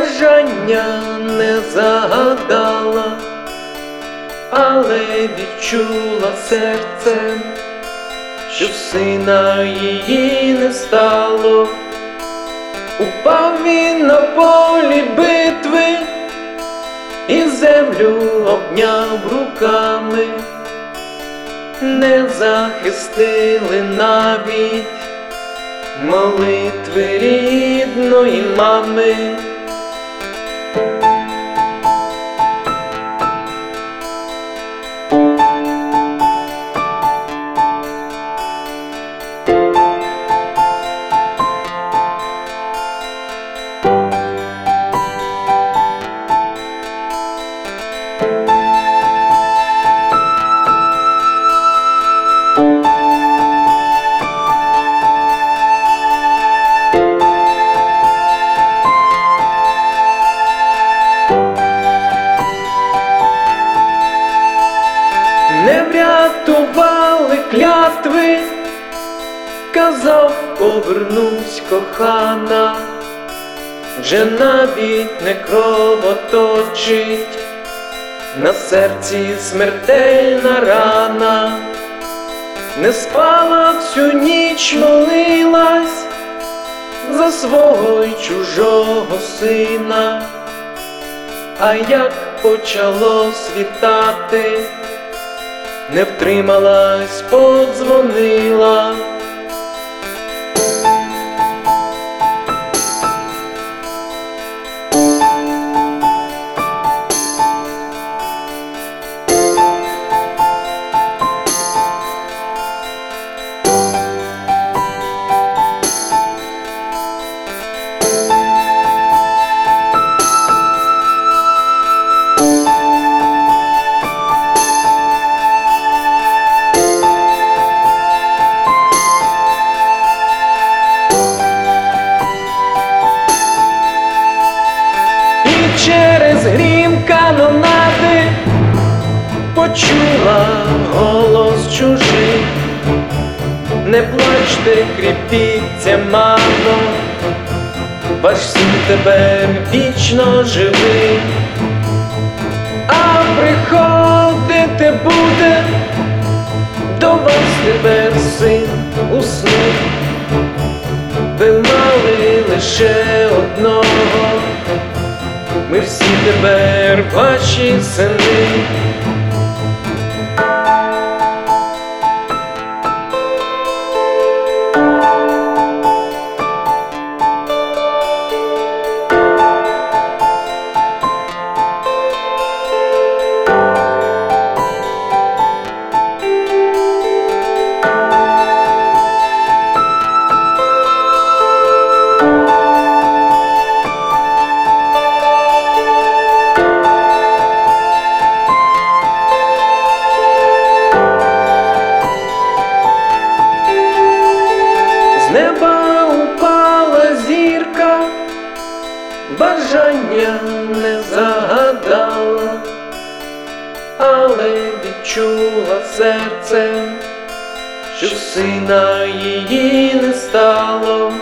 бажання не загадала, але відчула серцем, що сина її не стало, упав він на полі битви і землю обняв руками, не захистили навіть молитви рідної мами. Не врятували клятви, казав, повернусь кохана, вже навіть не кровоточить, на серці смертельна рана, не спала всю ніч молилась за свого й чужого сина. А як почало світати, не втрималась, подзвонила. Не плачте, кріпіться, мамо, ваш син тепер вічно живий, а приходити буде до вас тепер син у сни. Ви мали лише одного, ми всі тепер ваші сини. бажання не загадала, але відчула серце, що сина її не стало.